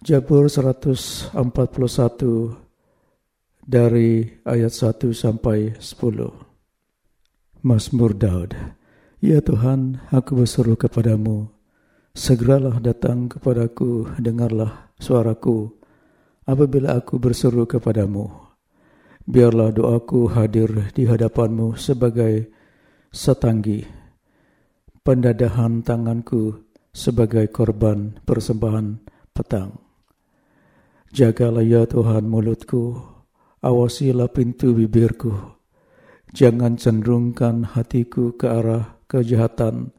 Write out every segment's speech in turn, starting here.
Jabur 141 dari ayat 1 sampai 10. Mazmur Daud. Ya Tuhan, aku berseru kepadamu. Segeralah datang kepadaku, dengarlah suaraku. Apabila aku berseru kepadamu, biarlah doaku hadir di hadapanmu sebagai setanggi. Pendadahan tanganku sebagai korban persembahan petang. Jagalah ya Tuhan mulutku, awasilah pintu bibirku. Jangan cenderungkan hatiku ke arah kejahatan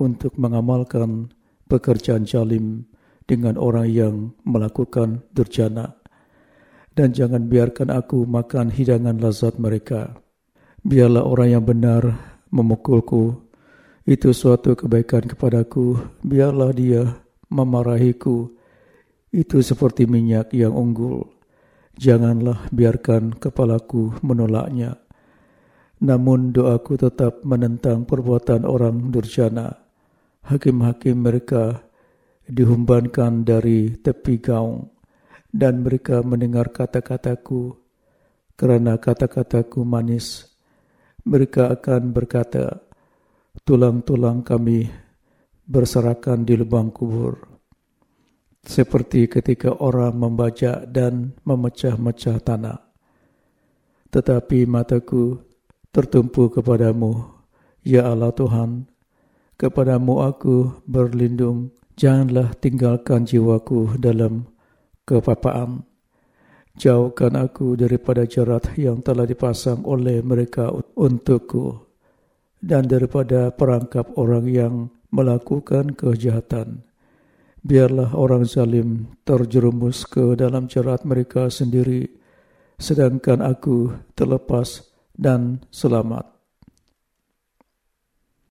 untuk mengamalkan pekerjaan jalim dengan orang yang melakukan durjana. Dan jangan biarkan aku makan hidangan lazat mereka. Biarlah orang yang benar memukulku. Itu suatu kebaikan kepadaku. Biarlah dia memarahiku itu seperti minyak yang unggul. Janganlah biarkan kepalaku menolaknya. Namun doaku tetap menentang perbuatan orang durjana. Hakim-hakim mereka dihumbankan dari tepi gaung dan mereka mendengar kata-kataku kerana kata-kataku manis. Mereka akan berkata, tulang-tulang kami berserakan di lubang kubur seperti ketika orang membaca dan memecah-mecah tanah. Tetapi mataku tertumpu kepadamu, Ya Allah Tuhan, kepadamu aku berlindung, janganlah tinggalkan jiwaku dalam kepapaan. Jauhkan aku daripada jerat yang telah dipasang oleh mereka untukku dan daripada perangkap orang yang melakukan kejahatan biarlah orang zalim terjerumus ke dalam jerat mereka sendiri, sedangkan aku terlepas dan selamat.